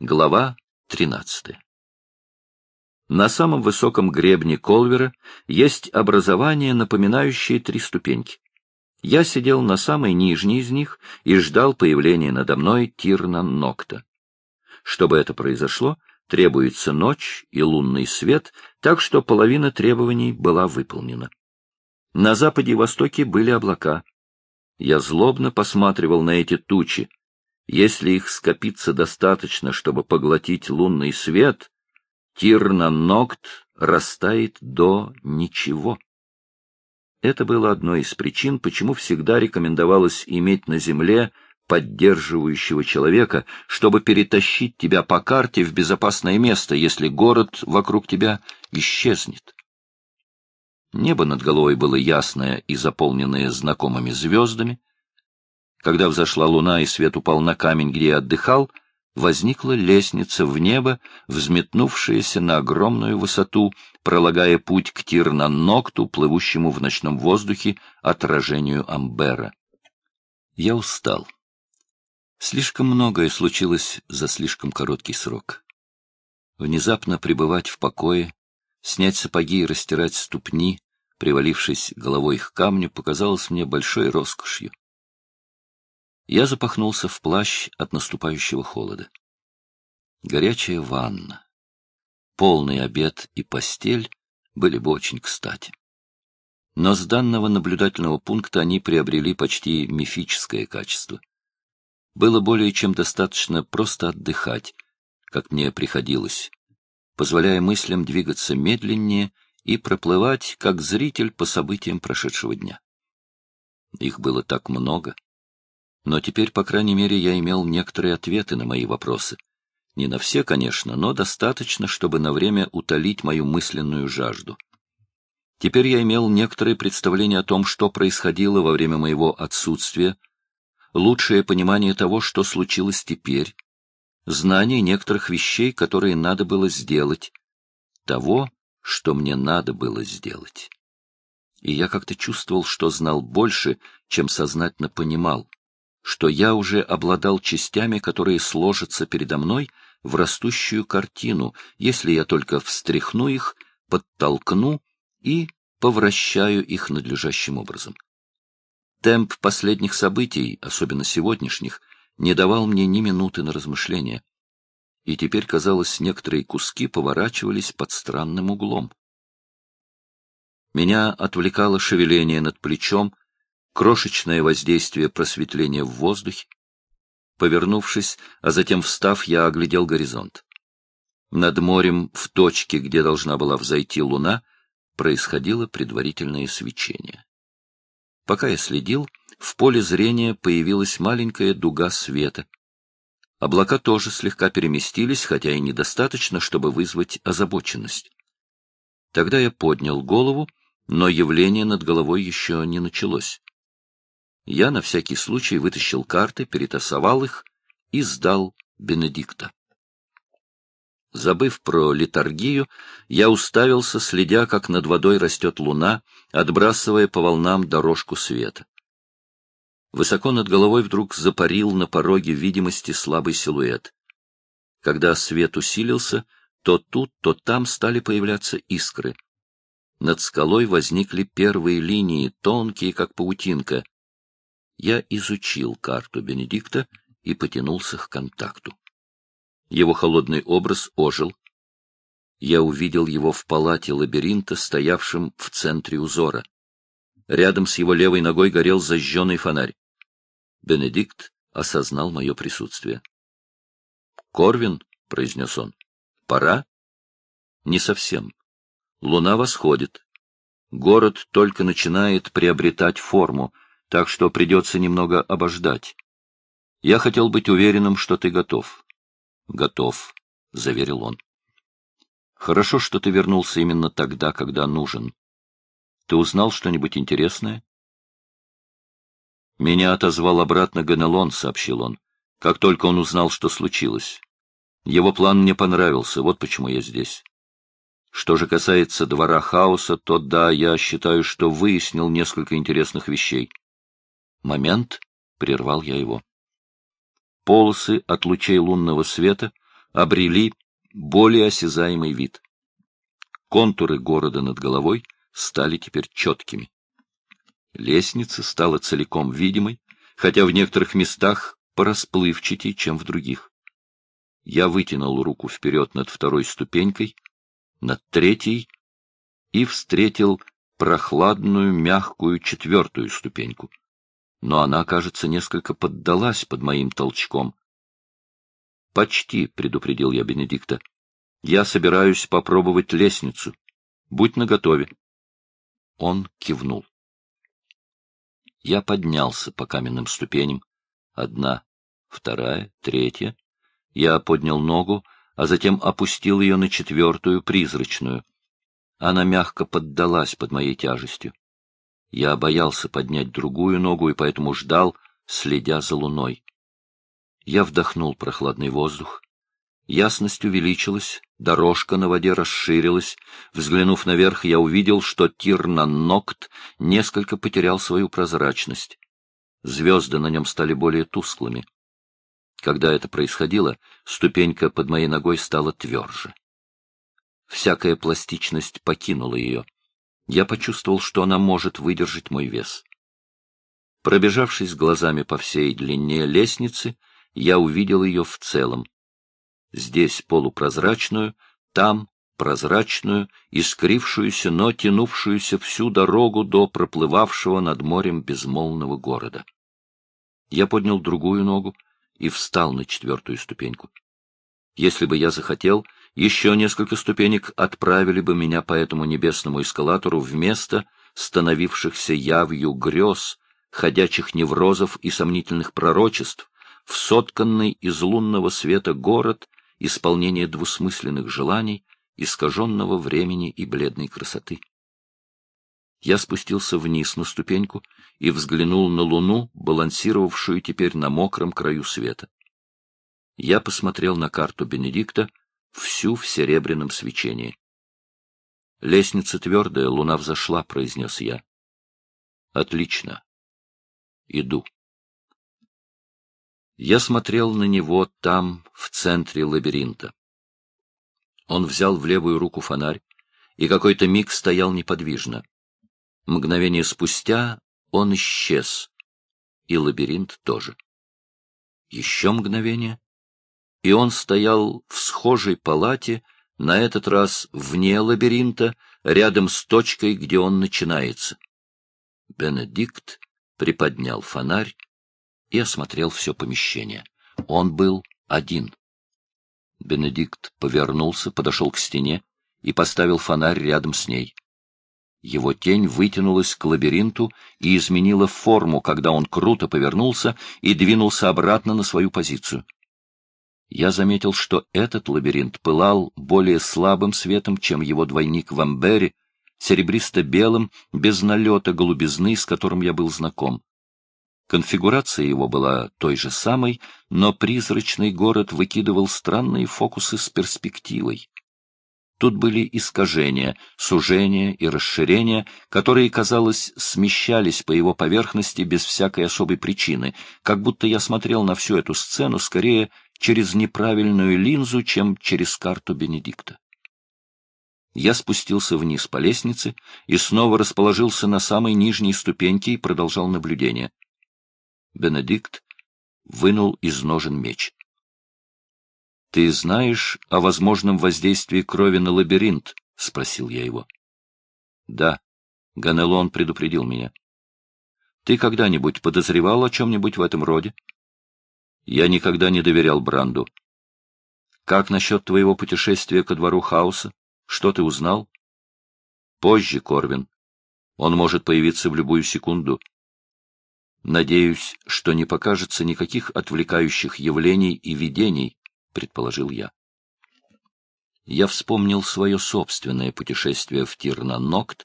Глава 13. На самом высоком гребне Колвера есть образование, напоминающее три ступеньки. Я сидел на самой нижней из них и ждал появления надо мной Тирна Нокта. Чтобы это произошло, требуется ночь и лунный свет, так что половина требований была выполнена. На западе и востоке были облака. Я злобно посматривал на эти тучи, если их скопится достаточно, чтобы поглотить лунный свет, Тирна-Нокт растает до ничего. Это было одной из причин, почему всегда рекомендовалось иметь на земле поддерживающего человека, чтобы перетащить тебя по карте в безопасное место, если город вокруг тебя исчезнет. Небо над головой было ясное и заполненное знакомыми звездами, когда взошла луна и свет упал на камень, где я отдыхал, возникла лестница в небо, взметнувшаяся на огромную высоту, пролагая путь к Тирнанокту, плывущему в ночном воздухе отражению Амбера. Я устал. Слишком многое случилось за слишком короткий срок. Внезапно пребывать в покое, снять сапоги и растирать ступни, привалившись головой к камню, показалось мне большой роскошью. Я запахнулся в плащ от наступающего холода. Горячая ванна, полный обед и постель были бы очень кстати. Но с данного наблюдательного пункта они приобрели почти мифическое качество. Было более чем достаточно просто отдыхать, как мне приходилось, позволяя мыслям двигаться медленнее и проплывать, как зритель по событиям прошедшего дня. Их было так много, но теперь, по крайней мере, я имел некоторые ответы на мои вопросы. Не на все, конечно, но достаточно, чтобы на время утолить мою мысленную жажду. Теперь я имел некоторые представления о том, что происходило во время моего отсутствия, лучшее понимание того, что случилось теперь, знание некоторых вещей, которые надо было сделать, того, что мне надо было сделать. И я как-то чувствовал, что знал больше, чем сознательно понимал что я уже обладал частями, которые сложатся передо мной в растущую картину, если я только встряхну их, подтолкну и повращаю их надлежащим образом. Темп последних событий, особенно сегодняшних, не давал мне ни минуты на размышления. И теперь, казалось, некоторые куски поворачивались под странным углом. Меня отвлекало шевеление над плечом, крошечное воздействие просветления в воздухе. Повернувшись, а затем встав, я оглядел горизонт. Над морем, в точке, где должна была взойти луна, происходило предварительное свечение. Пока я следил, в поле зрения появилась маленькая дуга света. Облака тоже слегка переместились, хотя и недостаточно, чтобы вызвать озабоченность. Тогда я поднял голову, но явление над головой еще не началось. Я на всякий случай вытащил карты, перетасовал их и сдал Бенедикта. Забыв про литургию, я уставился, следя, как над водой растет луна, отбрасывая по волнам дорожку света. Высоко над головой вдруг запарил на пороге видимости слабый силуэт. Когда свет усилился, то тут, то там стали появляться искры. Над скалой возникли первые линии, тонкие, как паутинка я изучил карту Бенедикта и потянулся к контакту. Его холодный образ ожил. Я увидел его в палате лабиринта, стоявшем в центре узора. Рядом с его левой ногой горел зажженный фонарь. Бенедикт осознал мое присутствие. — Корвин, — произнес он, — пора? — Не совсем. Луна восходит. Город только начинает приобретать форму — так что придется немного обождать. Я хотел быть уверенным, что ты готов. — Готов, — заверил он. — Хорошо, что ты вернулся именно тогда, когда нужен. Ты узнал что-нибудь интересное? — Меня отозвал обратно Ганелон, — сообщил он, как только он узнал, что случилось. Его план мне понравился, вот почему я здесь. Что же касается двора хаоса, то да, я считаю, что выяснил несколько интересных вещей. Момент, — прервал я его. Полосы от лучей лунного света обрели более осязаемый вид. Контуры города над головой стали теперь четкими. Лестница стала целиком видимой, хотя в некоторых местах порасплывчатей, чем в других. Я вытянул руку вперед над второй ступенькой, над третьей и встретил прохладную, мягкую четвертую ступеньку. Но она, кажется, несколько поддалась под моим толчком. «Почти», — предупредил я Бенедикта. «Я собираюсь попробовать лестницу. Будь наготове». Он кивнул. Я поднялся по каменным ступеням. Одна, вторая, третья. Я поднял ногу, а затем опустил ее на четвертую, призрачную. Она мягко поддалась под моей тяжестью. Я боялся поднять другую ногу и поэтому ждал, следя за луной. Я вдохнул прохладный воздух. Ясность увеличилась, дорожка на воде расширилась. Взглянув наверх, я увидел, что Тирнаннокт несколько потерял свою прозрачность. Звезды на нем стали более тусклыми. Когда это происходило, ступенька под моей ногой стала тверже. Всякая пластичность покинула ее. Я почувствовал, что она может выдержать мой вес. Пробежавшись глазами по всей длине лестницы, я увидел ее в целом. Здесь полупрозрачную, там прозрачную, искрившуюся, но тянувшуюся всю дорогу до проплывавшего над морем безмолвного города. Я поднял другую ногу и встал на четвертую ступеньку. Если бы я захотел, еще несколько ступенек отправили бы меня по этому небесному эскалатору в место, становившихся явью грез, ходячих неврозов и сомнительных пророчеств, в сотканный из лунного света город исполнение двусмысленных желаний, искаженного времени и бледной красоты. Я спустился вниз на ступеньку и взглянул на луну, балансировавшую теперь на мокром краю света. Я посмотрел на карту Бенедикта, всю в серебряном свечении. «Лестница твердая, луна взошла», — произнес я. «Отлично. Иду». Я смотрел на него там, в центре лабиринта. Он взял в левую руку фонарь и какой-то миг стоял неподвижно. Мгновение спустя он исчез, и лабиринт тоже. Еще мгновение, и он стоял в схожей палате, на этот раз вне лабиринта, рядом с точкой, где он начинается. Бенедикт приподнял фонарь и осмотрел все помещение. Он был один. Бенедикт повернулся, подошел к стене и поставил фонарь рядом с ней. Его тень вытянулась к лабиринту и изменила форму, когда он круто повернулся и двинулся обратно на свою позицию я заметил, что этот лабиринт пылал более слабым светом, чем его двойник в Амбере, серебристо-белым, без налета голубизны, с которым я был знаком. Конфигурация его была той же самой, но призрачный город выкидывал странные фокусы с перспективой. Тут были искажения, сужения и расширения, которые, казалось, смещались по его поверхности без всякой особой причины, как будто я смотрел на всю эту сцену скорее через неправильную линзу, чем через карту Бенедикта. Я спустился вниз по лестнице и снова расположился на самой нижней ступеньке и продолжал наблюдение. Бенедикт вынул из ножен меч. — Ты знаешь о возможном воздействии крови на лабиринт? — спросил я его. — Да. Ганелон предупредил меня. — Ты когда-нибудь подозревал о чем-нибудь в этом роде? — я никогда не доверял Бранду. Как насчет твоего путешествия ко двору хаоса? Что ты узнал? Позже, Корвин. Он может появиться в любую секунду. Надеюсь, что не покажется никаких отвлекающих явлений и видений, предположил я. Я вспомнил свое собственное путешествие в Тирна-Нокт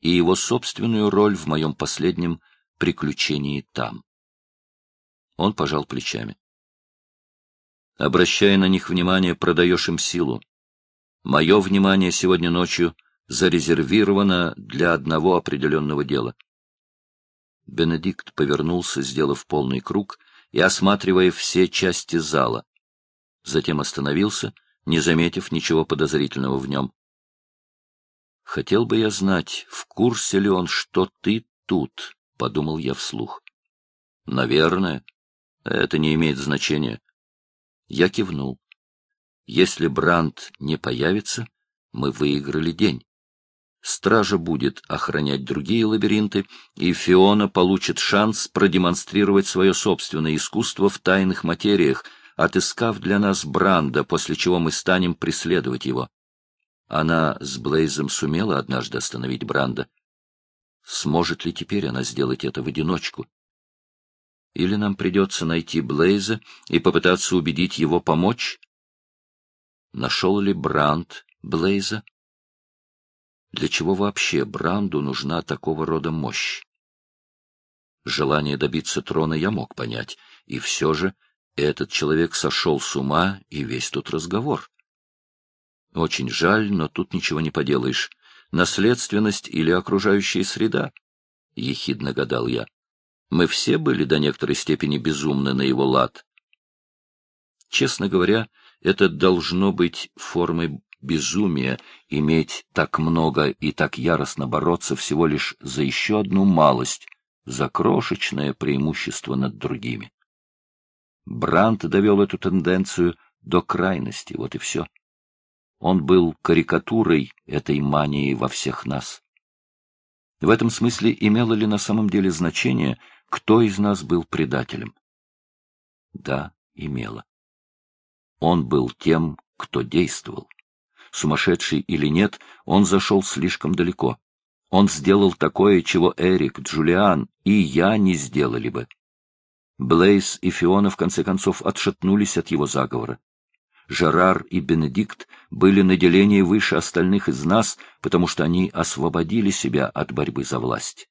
и его собственную роль в моем последнем приключении там. Он пожал плечами. Обращая на них внимание, продаешь им силу. Мое внимание сегодня ночью зарезервировано для одного определенного дела. Бенедикт повернулся, сделав полный круг и осматривая все части зала. затем остановился, не заметив ничего подозрительного в нем. «Хотел бы я знать, в курсе ли он, что ты тут?» — подумал я вслух. «Наверное. Это не имеет значения». Я кивнул. «Если Бранд не появится, мы выиграли день. Стража будет охранять другие лабиринты, и Фиона получит шанс продемонстрировать свое собственное искусство в тайных материях, отыскав для нас Бранда, после чего мы станем преследовать его. Она с Блейзом сумела однажды остановить Бранда. Сможет ли теперь она сделать это в одиночку? Или нам придется найти Блейза и попытаться убедить его помочь? Нашел ли Бранд Блейза? Для чего вообще Бранду нужна такого рода мощь? Желание добиться трона я мог понять, и все же этот человек сошел с ума, и весь тут разговор. Очень жаль, но тут ничего не поделаешь. Наследственность или окружающая среда? — ехидно гадал я. Мы все были до некоторой степени безумны на его лад. Честно говоря, это должно быть формой безумия иметь так много и так яростно бороться всего лишь за еще одну малость, за крошечное преимущество над другими. Брант довел эту тенденцию до крайности, вот и все. Он был карикатурой этой мании во всех нас. В этом смысле имело ли на самом деле значение, кто из нас был предателем? Да, имело. Он был тем, кто действовал. Сумасшедший или нет, он зашел слишком далеко. Он сделал такое, чего Эрик, Джулиан и я не сделали бы. Блейз и Фиона в конце концов отшатнулись от его заговора. Жерар и Бенедикт были на делении выше остальных из нас, потому что они освободили себя от борьбы за власть.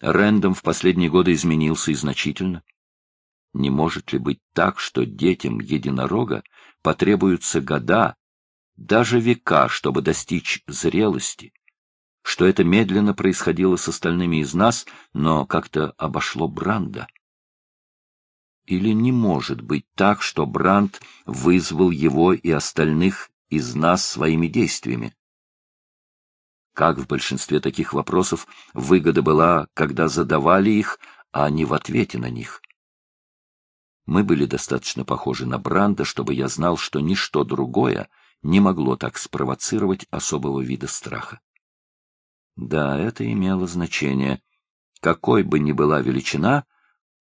Рэндом в последние годы изменился и значительно. Не может ли быть так, что детям единорога потребуются года, даже века, чтобы достичь зрелости, что это медленно происходило с остальными из нас, но как-то обошло Бранда? Или не может быть так, что Бранд вызвал его и остальных из нас своими действиями? Как в большинстве таких вопросов выгода была, когда задавали их, а не в ответе на них? Мы были достаточно похожи на Бранда, чтобы я знал, что ничто другое не могло так спровоцировать особого вида страха. Да, это имело значение. Какой бы ни была величина,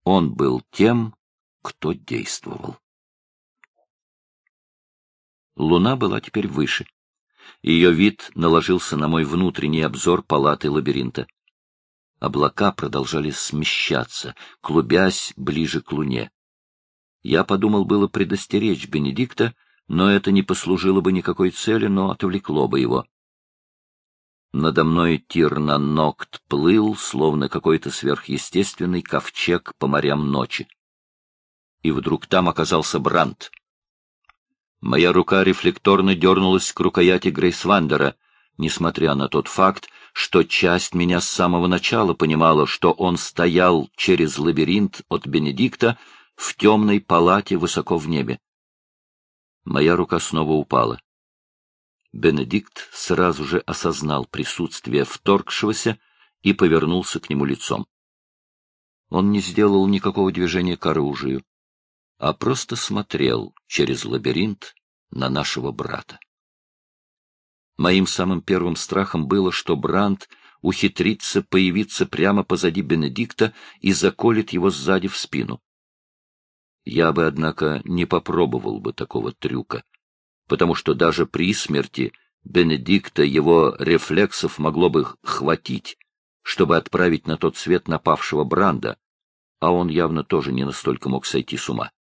он был тем, кто действовал. Луна была теперь выше. Ее вид наложился на мой внутренний обзор палаты лабиринта. Облака продолжали смещаться, клубясь ближе к луне. Я подумал было предостеречь Бенедикта, но это не послужило бы никакой цели, но отвлекло бы его. Надо мной Тирнанокт плыл, словно какой-то сверхъестественный ковчег по морям ночи и вдруг там оказался Брандт. Моя рука рефлекторно дернулась к рукояти Грейсвандера, несмотря на тот факт, что часть меня с самого начала понимала, что он стоял через лабиринт от Бенедикта в темной палате высоко в небе. Моя рука снова упала. Бенедикт сразу же осознал присутствие вторгшегося и повернулся к нему лицом. Он не сделал никакого движения к оружию, а просто смотрел через лабиринт на нашего брата. Моим самым первым страхом было, что Бранд ухитрится появиться прямо позади Бенедикта и заколет его сзади в спину. Я бы, однако, не попробовал бы такого трюка, потому что даже при смерти Бенедикта его рефлексов могло бы хватить, чтобы отправить на тот свет напавшего Бранда, а он явно тоже не настолько мог сойти с ума.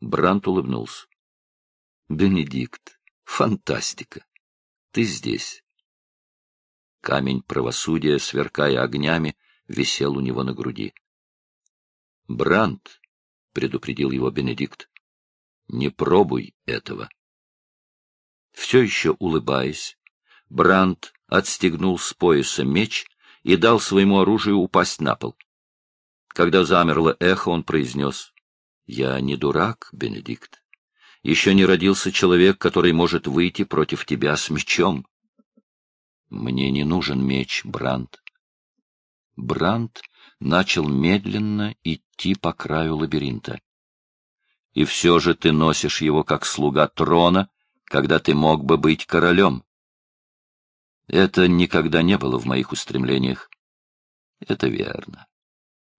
Брант улыбнулся. — Бенедикт, фантастика! Ты здесь. Камень правосудия, сверкая огнями, висел у него на груди. — Брант, — предупредил его Бенедикт, — не пробуй этого. Все еще улыбаясь, Брант отстегнул с пояса меч и дал своему оружию упасть на пол. Когда замерло эхо, он произнес — я не дурак, Бенедикт. Еще не родился человек, который может выйти против тебя с мечом. Мне не нужен меч, Бранд. Бранд начал медленно идти по краю лабиринта. И все же ты носишь его как слуга трона, когда ты мог бы быть королем. Это никогда не было в моих устремлениях. Это верно.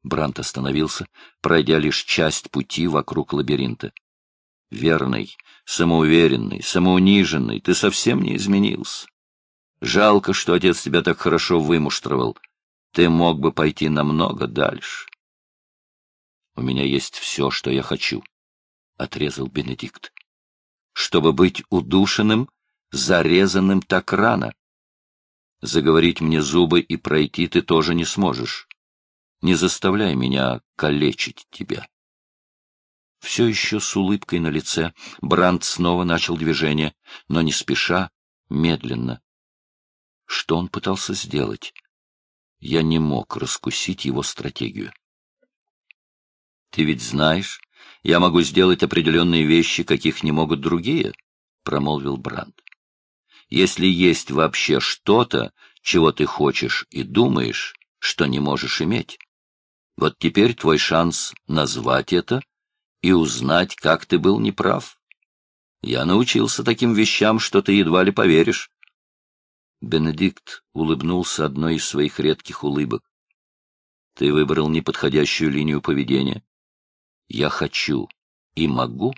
Брант остановился, пройдя лишь часть пути вокруг лабиринта. Верный, самоуверенный, самоуниженный, ты совсем не изменился. Жалко, что отец тебя так хорошо вымуштровал. Ты мог бы пойти намного дальше. У меня есть все, что я хочу, — отрезал Бенедикт. Чтобы быть удушенным, зарезанным так рано. Заговорить мне зубы и пройти ты тоже не сможешь. Не заставляй меня калечить тебя. Все еще с улыбкой на лице Бранд снова начал движение, но не спеша, медленно. Что он пытался сделать? Я не мог раскусить его стратегию. Ты ведь знаешь, я могу сделать определенные вещи, каких не могут другие, — промолвил Бранд. Если есть вообще что-то, чего ты хочешь и думаешь, что не можешь иметь. Вот теперь твой шанс назвать это и узнать, как ты был неправ. Я научился таким вещам, что ты едва ли поверишь. Бенедикт улыбнулся одной из своих редких улыбок. Ты выбрал неподходящую линию поведения. Я хочу и могу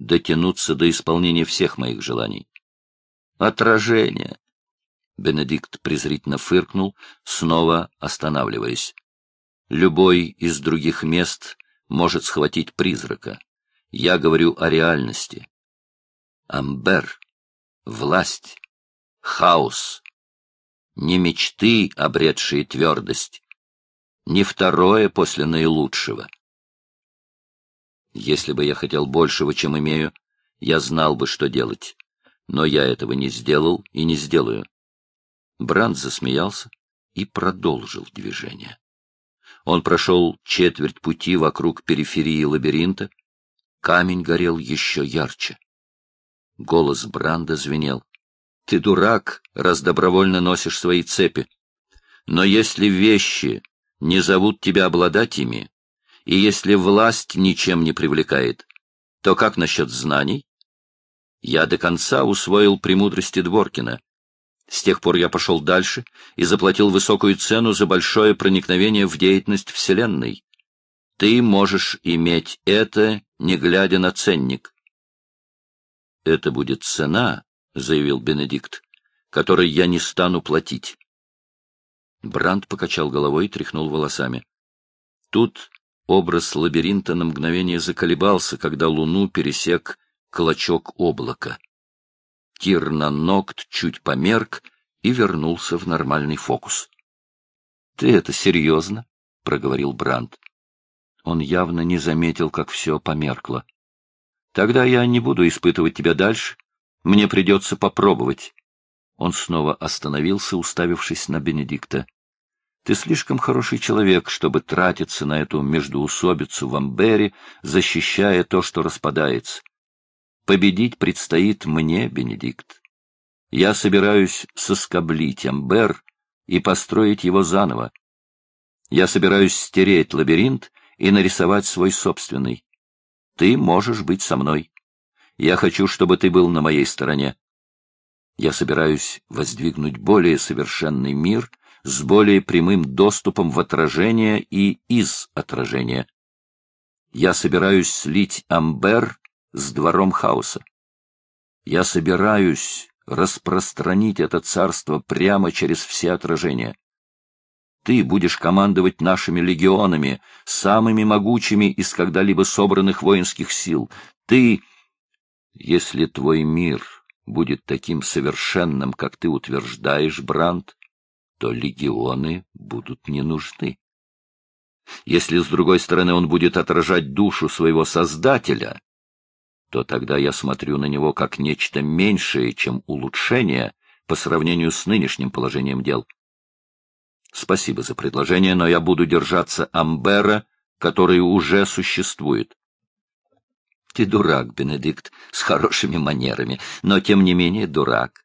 дотянуться до исполнения всех моих желаний. Отражение. Бенедикт презрительно фыркнул, снова останавливаясь. Любой из других мест может схватить призрака. Я говорю о реальности. Амбер, власть, хаос. Не мечты, обретшие твердость, не второе после наилучшего. Если бы я хотел большего, чем имею, я знал бы, что делать. Но я этого не сделал и не сделаю. Бранд засмеялся и продолжил движение. Он прошел четверть пути вокруг периферии лабиринта. Камень горел еще ярче. Голос Бранда звенел. — Ты дурак, раз добровольно носишь свои цепи. Но если вещи не зовут тебя обладать ими, и если власть ничем не привлекает, то как насчет знаний? Я до конца усвоил премудрости Дворкина. С тех пор я пошел дальше и заплатил высокую цену за большое проникновение в деятельность Вселенной. Ты можешь иметь это, не глядя на ценник. — Это будет цена, — заявил Бенедикт, — которой я не стану платить. Бранд покачал головой и тряхнул волосами. Тут образ лабиринта на мгновение заколебался, когда луну пересек клочок облака. Кирнанокт чуть померк и вернулся в нормальный фокус. — Ты это серьезно? — проговорил Бранд. Он явно не заметил, как все померкло. — Тогда я не буду испытывать тебя дальше. Мне придется попробовать. Он снова остановился, уставившись на Бенедикта. — Ты слишком хороший человек, чтобы тратиться на эту междуусобицу в Амбере, защищая то, что распадается. Победить предстоит мне, Бенедикт. Я собираюсь соскоблить Амбер и построить его заново. Я собираюсь стереть лабиринт и нарисовать свой собственный. Ты можешь быть со мной. Я хочу, чтобы ты был на моей стороне. Я собираюсь воздвигнуть более совершенный мир с более прямым доступом в отражение и из отражения. Я собираюсь слить Амбер с двором хаоса. Я собираюсь распространить это царство прямо через все отражения. Ты будешь командовать нашими легионами, самыми могучими из когда-либо собранных воинских сил. Ты, если твой мир будет таким совершенным, как ты утверждаешь, Бранд, то легионы будут не нужны. Если, с другой стороны, он будет отражать душу своего Создателя, то тогда я смотрю на него как нечто меньшее, чем улучшение по сравнению с нынешним положением дел. Спасибо за предложение, но я буду держаться Амбера, который уже существует. И дурак Бенедикт, с хорошими манерами, но тем не менее дурак.